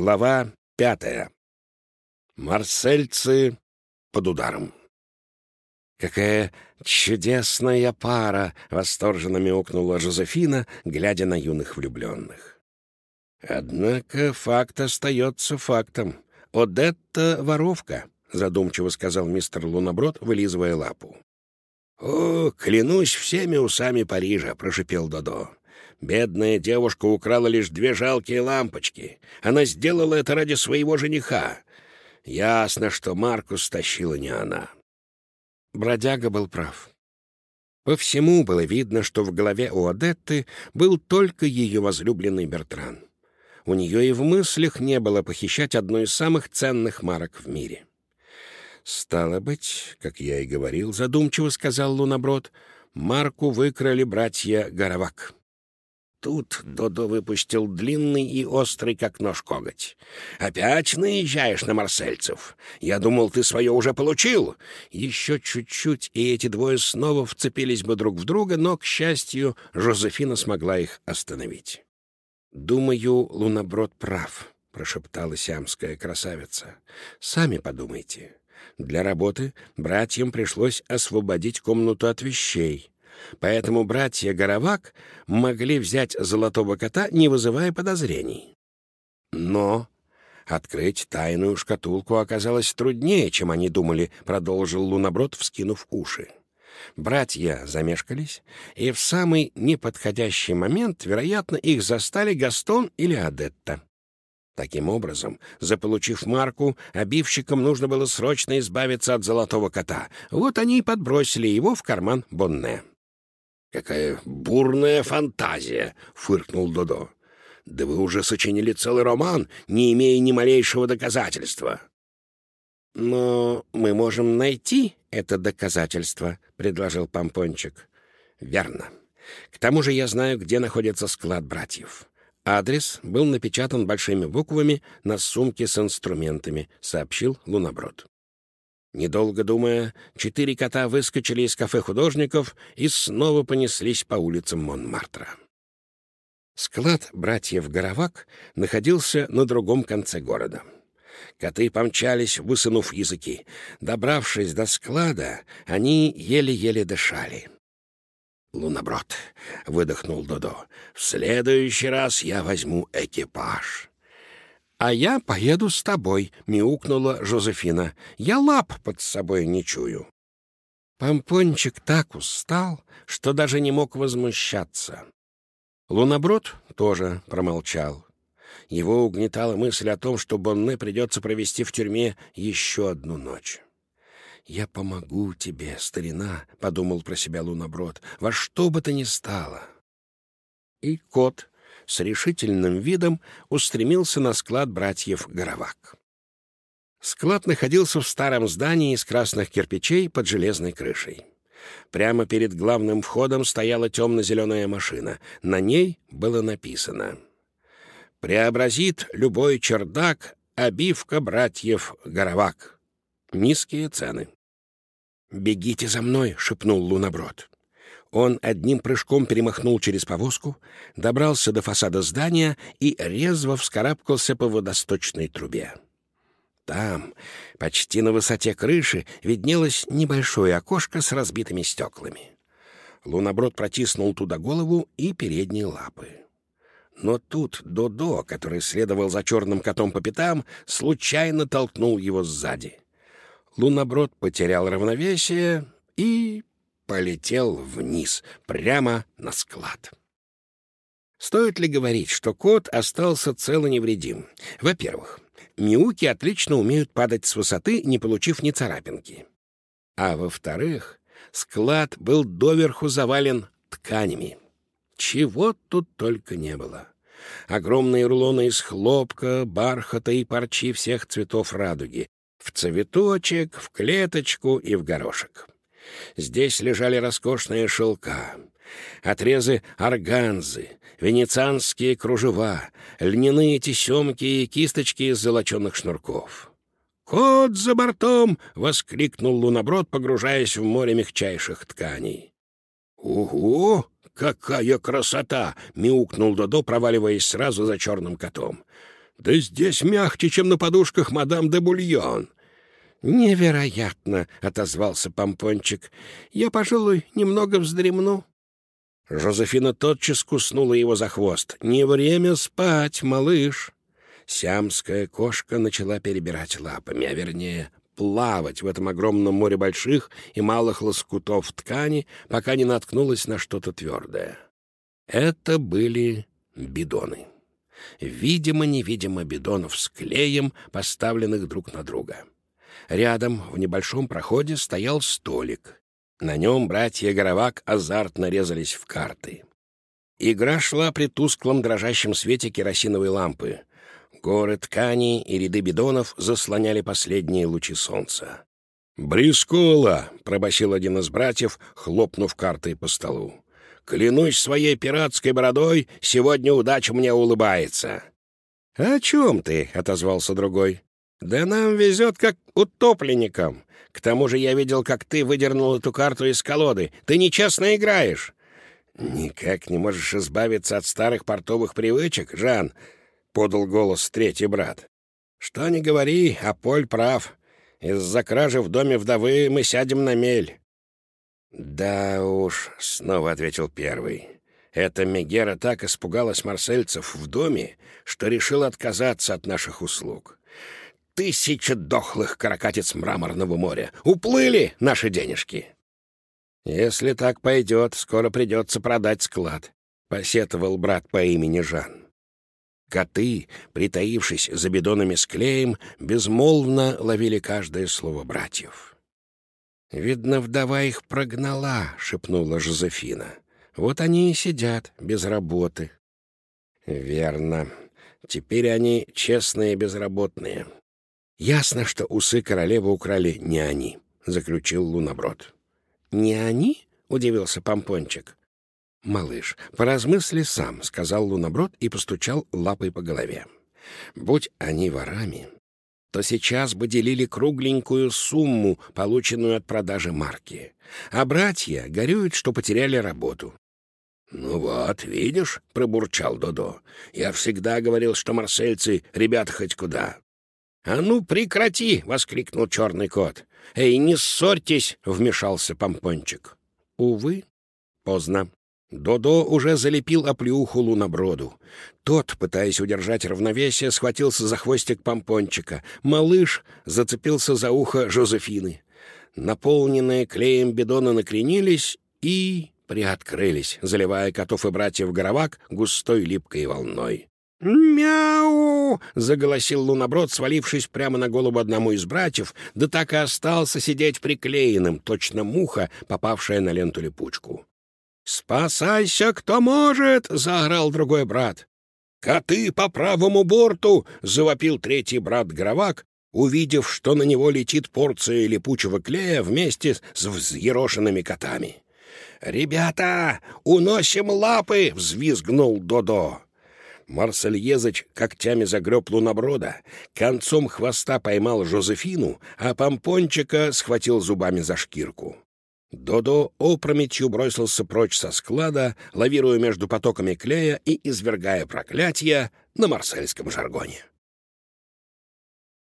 Глава пятая. Марсельцы под ударом. «Какая чудесная пара!» — восторженно мяукнула Жозефина, глядя на юных влюбленных. «Однако факт остается фактом. Одетта — воровка», — задумчиво сказал мистер Луноброд, вылизывая лапу. «О, клянусь всеми усами Парижа!» — прошипел Додо. Бедная девушка украла лишь две жалкие лампочки. Она сделала это ради своего жениха. Ясно, что Маркус стащила не она. Бродяга был прав. По всему было видно, что в голове у Адетты был только ее возлюбленный Бертран. У нее и в мыслях не было похищать одну из самых ценных марок в мире. «Стало быть, как я и говорил, задумчиво сказал Луноброд, марку выкрали братья Горовак». Тут Додо выпустил длинный и острый, как нож, коготь. «Опять наезжаешь на марсельцев? Я думал, ты свое уже получил!» Еще чуть-чуть, и эти двое снова вцепились бы друг в друга, но, к счастью, Жозефина смогла их остановить. «Думаю, Луноброд прав», — прошептала сиамская красавица. «Сами подумайте. Для работы братьям пришлось освободить комнату от вещей». Поэтому братья Горовак могли взять золотого кота, не вызывая подозрений. Но открыть тайную шкатулку оказалось труднее, чем они думали, продолжил Луноброд, вскинув уши. Братья замешкались, и в самый неподходящий момент, вероятно, их застали Гастон или Адетта. Таким образом, заполучив марку, обивщикам нужно было срочно избавиться от золотого кота. Вот они и подбросили его в карман Бонне. «Какая бурная фантазия!» — фыркнул Додо. «Да вы уже сочинили целый роман, не имея ни малейшего доказательства». «Но мы можем найти это доказательство», — предложил Помпончик. «Верно. К тому же я знаю, где находится склад братьев». Адрес был напечатан большими буквами на сумке с инструментами, сообщил Луноброд. Недолго думая, четыре кота выскочили из кафе художников и снова понеслись по улицам Монмартра. Склад братьев Горовак находился на другом конце города. Коты помчались, высунув языки. Добравшись до склада, они еле-еле дышали. «Луноброд», — выдохнул Додо, — «в следующий раз я возьму экипаж». «А я поеду с тобой», — мяукнула Жозефина. «Я лап под собой не чую». Помпончик так устал, что даже не мог возмущаться. Луноброд тоже промолчал. Его угнетала мысль о том, что Бонне придется провести в тюрьме еще одну ночь. «Я помогу тебе, старина», — подумал про себя Луноброд, — «во что бы то ни стало». И кот с решительным видом устремился на склад братьев Горовак. Склад находился в старом здании из красных кирпичей под железной крышей. Прямо перед главным входом стояла темно-зеленая машина. На ней было написано «Преобразит любой чердак обивка братьев Горовак. Низкие цены». «Бегите за мной!» — шепнул Луноброд. Он одним прыжком перемахнул через повозку, добрался до фасада здания и резво вскарабкался по водосточной трубе. Там, почти на высоте крыши, виднелось небольшое окошко с разбитыми стеклами. Луноброд протиснул туда голову и передние лапы. Но тут Додо, который следовал за черным котом по пятам, случайно толкнул его сзади. Луноброд потерял равновесие и полетел вниз, прямо на склад. Стоит ли говорить, что кот остался цел и невредим? Во-первых, мяуки отлично умеют падать с высоты, не получив ни царапинки. А во-вторых, склад был доверху завален тканями. Чего тут только не было. Огромные рулоны из хлопка, бархата и парчи всех цветов радуги. В цветочек, в клеточку и в горошек. Здесь лежали роскошные шелка, отрезы органзы, венецианские кружева, льняные тесемки и кисточки из золоченных шнурков. «Кот за бортом!» — воскликнул луноброд, погружаясь в море мягчайших тканей. «Ого! Какая красота!» — мяукнул Додо, проваливаясь сразу за черным котом. Да здесь мягче, чем на подушках мадам де Бульон. «Невероятно!» — отозвался Помпончик. «Я, пожалуй, немного вздремну». Жозефина тотчас куснула его за хвост. «Не время спать, малыш!» Сиамская кошка начала перебирать лапами, а вернее плавать в этом огромном море больших и малых лоскутов ткани, пока не наткнулась на что-то твердое. Это были бидоны. Видимо-невидимо бидонов с клеем, поставленных друг на друга. Рядом, в небольшом проходе, стоял столик. На нем братья Горовак азартно резались в карты. Игра шла при тусклом дрожащем свете керосиновой лампы. Горы тканей и ряды бидонов заслоняли последние лучи солнца. «Брискола!» — пробасил один из братьев, хлопнув картой по столу. «Клянусь своей пиратской бородой, сегодня удача мне улыбается». «О чем ты?» — отозвался другой. «Да нам везет, как утопленникам. К тому же я видел, как ты выдернул эту карту из колоды. Ты нечестно играешь». «Никак не можешь избавиться от старых портовых привычек, Жан», — подал голос третий брат. «Что ни говори, а Поль прав. Из-за кражи в доме вдовы мы сядем на мель». «Да уж», — снова ответил первый. «Эта Мегера так испугалась марсельцев в доме, что решила отказаться от наших услуг. Тысяча дохлых каракатиц мраморного моря. Уплыли наши денежки!» «Если так пойдет, скоро придется продать склад», — посетовал брат по имени Жан. Коты, притаившись за бидонами с клеем, безмолвно ловили каждое слово братьев. «Видно, вдова их прогнала», — шепнула Жозефина. «Вот они и сидят, без работы». «Верно. Теперь они честные безработные». «Ясно, что усы королевы украли не они», — заключил Луноброд. «Не они?» — удивился Помпончик. «Малыш, поразмысли сам», — сказал Луноброд и постучал лапой по голове. «Будь они ворами, то сейчас бы делили кругленькую сумму, полученную от продажи марки. А братья горюют, что потеряли работу». «Ну вот, видишь», — пробурчал Додо, — «я всегда говорил, что марсельцы — ребята хоть куда». «А ну, прекрати!» — воскликнул черный кот. «Эй, не ссорьтесь!» — вмешался помпончик. Увы, поздно. Додо уже залепил оплеуху луноброду. Тот, пытаясь удержать равновесие, схватился за хвостик помпончика. Малыш зацепился за ухо Жозефины. Наполненные клеем бидоны накренились и приоткрылись, заливая котов и братьев Горовак густой липкой волной. «Мяу!» — заголосил луноброд, свалившись прямо на голову одному из братьев, да так и остался сидеть приклеенным, точно муха, попавшая на ленту липучку. «Спасайся, кто может!» — заорал другой брат. «Коты по правому борту!» — завопил третий брат Гровак, увидев, что на него летит порция липучего клея вместе с взъерошенными котами. «Ребята, уносим лапы!» — взвизгнул Додо. Марсельезыч когтями загреб луноброда, концом хвоста поймал Жозефину, а помпончика схватил зубами за шкирку. Додо опрометью бросился прочь со склада, лавируя между потоками клея и извергая проклятия на марсельском жаргоне.